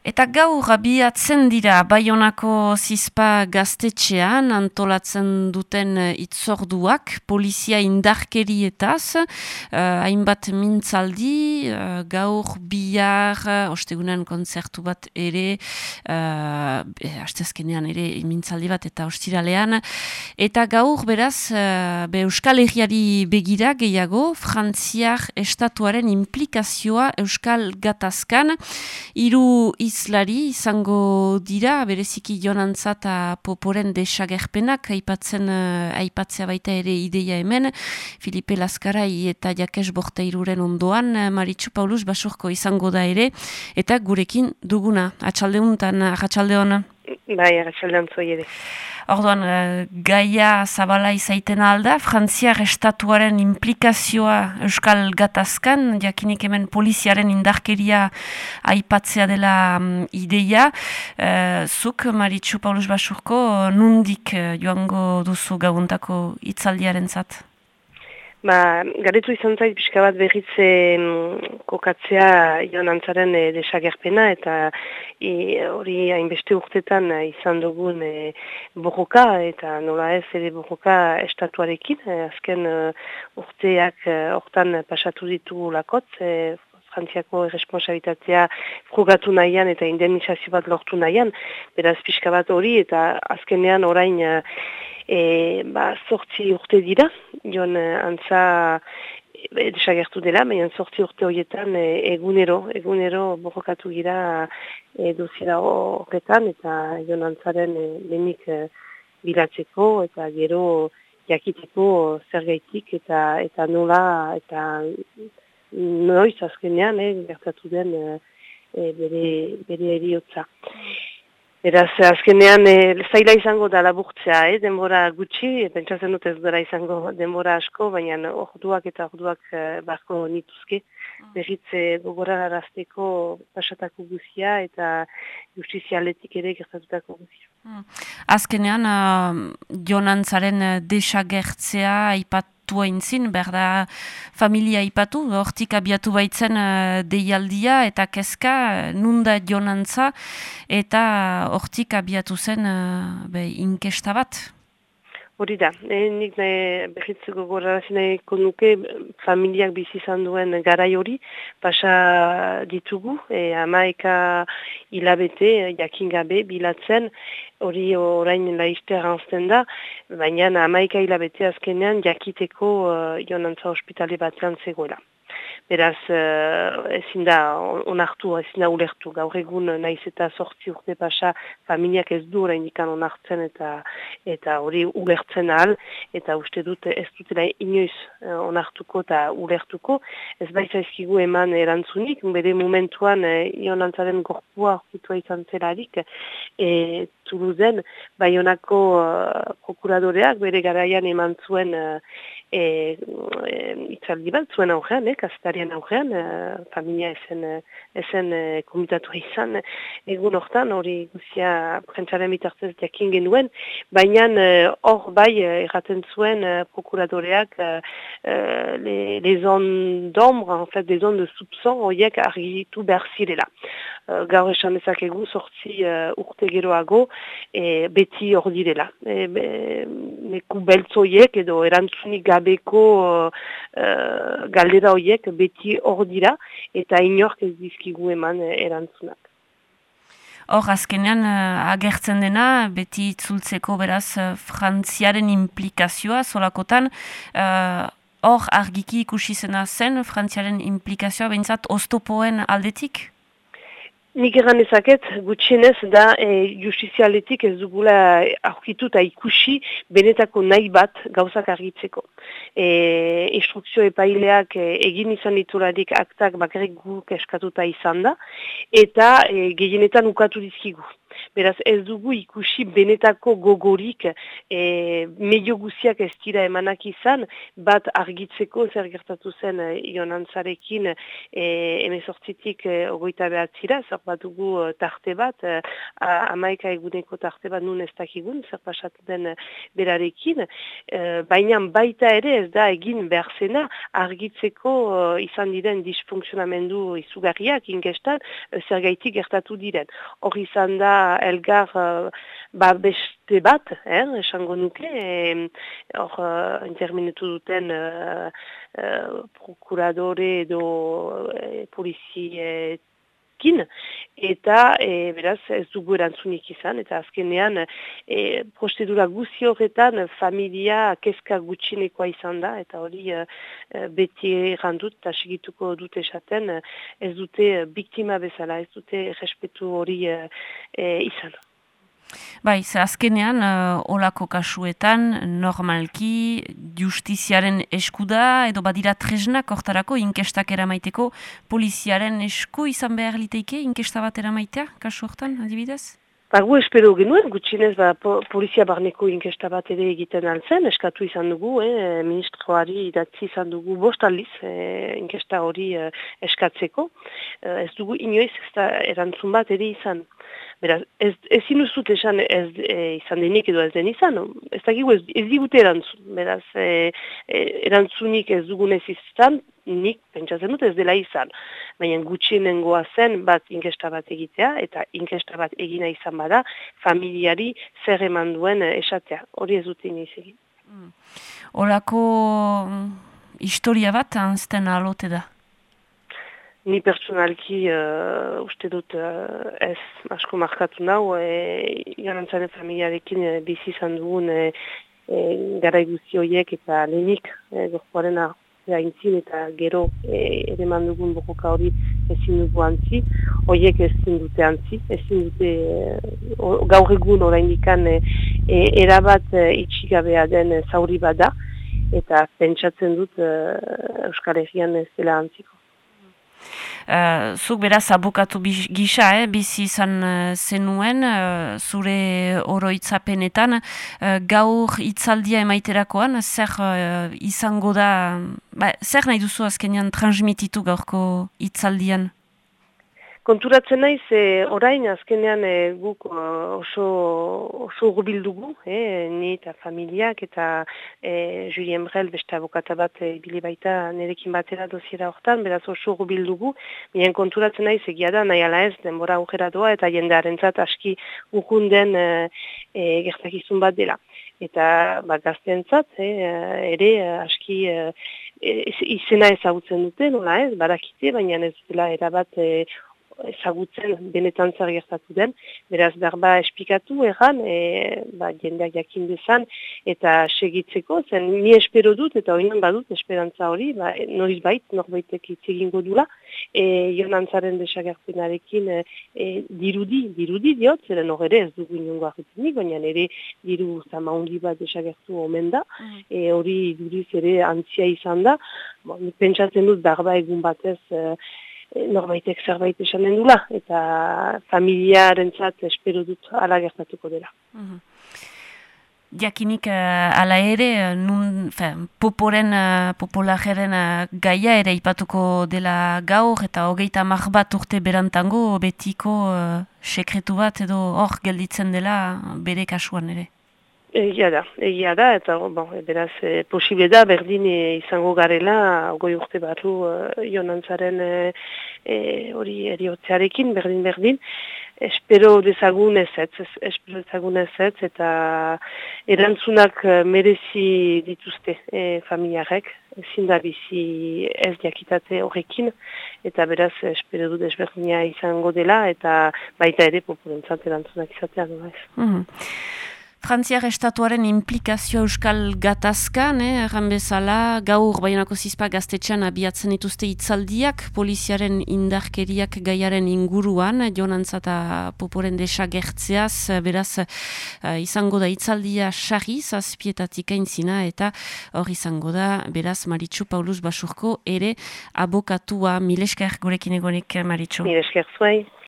Eta gaur abiatzen dira Baionako zizpa gaztetxean antolatzen duten itzorduak polizia indarkerietaz, uh, hainbat mintzaldi, uh, gaur bihar, ostegunean kontzertu bat ere, uh, astezkenean ere mintzaldi bat eta ostiralean, eta gaur beraz, uh, be Euskal Herriari begira gehiago, frantziar estatuaren implikazioa Euskal Gatazkan, iru izlari izango dira, bereziki jonantza eta poporen desagerpenak aipatzen uh, aipatzea baita ere ideia hemen, Filipe Laskarai eta Jakes Borteiruren ondoan, uh, Maritxu Paulus Basurko izango da ere, eta gurekin duguna, atxaldeuntan, atxaldeon. Bai, atxaldeon ere. Orduan, uh, gaia zabala izaiten alda, Frantziar estatuaren implikazioa Euskal Gatazkan, jakinik hemen poliziaren indarkeria aipatzea dela um, ideia. Uh, zuk, Maritxu Paulus Basurko, nundik uh, joango duzu gauntako itzaldiaren zat? Ba, garetu izan zait pixka bat berriz kokatzea joan antzaren e, desagerpena eta hori hainbeste urtetan izan dugun e, borroka eta nola ez ere borroka estatuarekin. E, azken e, urteak hortan pasatu ditu lakotz, e, Frantziako responsabilitatea frugatu nahian eta indemnizazio bat lortu nahian. Beraz pixka bat hori eta azkenean orain e, ba, sortzi urte dira, joan e, antza e, desagertu dela, baina sortzi urte horietan e, egunero, egunero borrokatu gira e, duzira horretan, eta joan antzaren e, lehenik e, bilatzeko, eta gero jakiteko zer gaitik, eta, eta nola, eta noiz azkenean, e, gertatu den e, bere, bere eriotza. Beraz, azkenean, e, zaila izango da laburtzea, eh? denbora gutxi, pentsatzen dut ez dara izango denbora asko, baina orduak eta orduak e, barko nituzke, mm. berritze gogora arazteko pasatako guzia eta justizialetik ere gertatutako guzia. Mm. Azkenean, uh, jonantzaren desagertzea, ipat aipatua intzin, berda familia ipatu, hortik abiatu baitzen uh, deialdia eta kezka nunda jonantza eta hortik abiatu zen uh, be, inkesta bat. Hori da, e, nik nahi behitzuko gorarazin nuke familiak bizi izan duen garai hori, pasa ditugu, e, amaika hilabete, jakin gabe, bilatzen, hori orain laizte arranzten da, baina amaika hilabete azkenean jakiteko uh, jonantza ospitale batzean zegoela. Beraz, uh, ezin da onartu, ezin da ulertu. Gaur egun naiz eta sortzi urte pasa familiak ez du orain ikan onartzen eta eta hori ulertzen ahal, eta uste dut ez dutela inoiz uh, onartuko eta ulertuko. Ez baita ezkigu eman erantzunik, bere momentuan uh, ionantzaren gorpua orkitua izan zelarik, e, Tuluzen, Baionako uh, prokuradoreak bere garaian eman zuen e, e, itzaldi bat zuen aurrean, eh, kastarian aurrean, e, familia esen, esen e, komitatu izan, egun hortan hori guzia prentsaren bitartez jakin genuen, baina e, hor e, bai erraten zuen e, prokuradoreak e, les zones d'ombre, en fait, des zones de soupçon horiek argitu behar zirela. E, gaur esan ezakegu sortzi uh, urte geroago e, beti hor direla. E, be, neku beltzoiek edo erantzunik gabeko uh, galdera horiek beti hor dira eta inork ez dizkigu eman erantzunak. Hor, azkenean agertzen dena, beti itzultzeko beraz frantziaren implikazioa solakotan, hor uh, argiki ikusi zena zen frantziaren implikazioa behintzat oztopoen aldetik? Nik egan ezaket, gutxienez da e, justizialetik ez dugula aurkitu eta ikusi benetako nahi bat gauzak argitzeko. E, instrukzio epaileak e, egin izan diturarik aktak bakarrik guk eskatuta izan da, eta e, gehienetan ukatu dizkigu. Beraz ez dugu ikusi benetako gogorik e, medio guziak ez dira emanak izan, bat argitzeko zer gertatu zen e, ionantzarekin e, emezortzitik e, ogoita behatzira, zer bat dugu e, tarte bat, e, amaika eguneko tarte bat nun ez dakigun, zer pasatu den berarekin, e, baina baita ere ez da egin behar zena argitzeko e, izan diren disfunksionamendu izugarriak inkestan, e, zer gaitik gertatu diren. Hor izan da elgar uh, ba beste bat, eh, esango nuke, hor uh, interminetu duten uh, uh, prokuradore edo uh, polizietik, eta e, beraz ez dugu erantzunik izan, eta azkenean e, prozedura guzi horretan familia kezka gutxinekoa izan da, eta hori e, beti errandut eta segituko dute esaten ez dute biktima bezala, ez dute respetu hori e, izan. Bai, ze azkenean, uh, olako kasuetan, normalki, justiziaren eskuda, edo badira tresnak hortarako, inkestak eramaiteko, poliziaren esku izan behar liteike, inkesta bat eramaitea, kasu hortan, adibidez? Bago espero genuen, gutxinez ba, po, polizia barneko inkesta bat ere egiten altzen, eskatu izan dugu, eh, ministroari idatzi izan dugu bost aliz eh, inkesta hori eh, eskatzeko. Eh, ez dugu inoiz ez da erantzun bat ere izan. Beraz, ez, ez inuzut esan ez e, izan denik edo ez den izan, ez dakigu ez, ez digute erantzun. Beraz, e, e, erantzunik ez dugunez izan, nik pentsatzen dut ez dela izan. Baina gutxienengoa zen bat inkesta bat egitea, eta inkesta bat egina izan bada, familiari zer eman duen esatea. Hori ez dut inoiz egin. Mm. Horako mm, historia bat anzten alote da? Ni personalki uh, uste dut uh, ez asko markatu nau, e, garantzaren familiarekin e, bizi izan dugun e, e, gara horiek eta lehenik e, gorkoaren intzin eta gero e, ere mandugun bokoka hori ezin dugu antzi, horiek ezin dute antzi, ezin dute e, gaur egun oraindikan e, e, erabat e, itxigabea den e, zauri bada eta pentsatzen dut e, Euskal Herrian ez dela antziko. Uh, zuk beraz abokatu gisa, eh, bizi izan uh, zenuen, uh, zure oroitzapenetan, uh, gaur itzaldia emaiterakoan, zer uh, izango da, ba, zer nahi duzu azkenean transmititu gaurko itzaldian? Konturatzen naiz, e, orain azkenean e, guk oso, oso gubildugu, e, ni eta familiak eta e, Julien Brel beste abokata bat e, bile baita nerekin batera doziera hortan, beraz oso gubildugu, mien konturatzen naiz egia da, nahi ala ez, denbora aukera doa eta jendearen zat aski ukunden e, e, gertakizun bat dela. Eta ba, gazten zat, e, ere aski e, izena ezagutzen dute, nola ez, barakite, baina ez dela erabat e, ezagutzen benetan zer gertatu den, beraz berba espikatu erran, e, ba, jendeak jakin dezan, eta segitzeko, zen ni espero dut, eta oinan badut esperantza hori, ba, noriz bait, norbaitek itzegingo dula, e, jonantzaren desagerpenarekin e, e, dirudi, dirudi diot, zeren hor ere ez dugu inongo arretenik, baina ere diru zama hundi bat desagertu omen da, mm. e, hori duriz ere antzia izan da, bon, pentsatzen dut berba egun batez, e, norbaitek zerbait esan den dula, eta familiaren zat espero dut ala gertatuko dela. Mm Jakinik uh, ala ere, eh, nun, fe, poporen, uh, popolajeren uh, gaia ere ipatuko dela gaur, eta hogeita mar bat urte berantango, betiko uh, sekretu bat edo hor gelditzen dela bere kasuan ere. Egia da, egia da, eta bon, beraz, e, posible da, berdin e, izango garela, goi urte barru e, jonantzaren hori e, eriotzearekin, berdin-berdin, espero dezagun ez ez, espero dezagun ez ez, eta erantzunak merezi dituzte e, familiarek, ezin da bizi ez diakitate horrekin, eta beraz, espero du desberdina izango dela, eta baita ere populentzat erantzunak izatea, no ez. Mm Frantziar estatuaren implikazio euskal gatazkan, eh, erran bezala, gaur baionako zizpa gaztetxean abiatzen dituzte itzaldiak, poliziaren indarkeriak gaiaren inguruan, jonantza eta poporen desagertzeaz, beraz, uh, izango da itzaldia sarri, zazpietatik aintzina, eta hor izango da, beraz, Maritxu Paulus Basurko, ere abokatua, milesker gurekin egonik, Maritxu. Milesker zuai.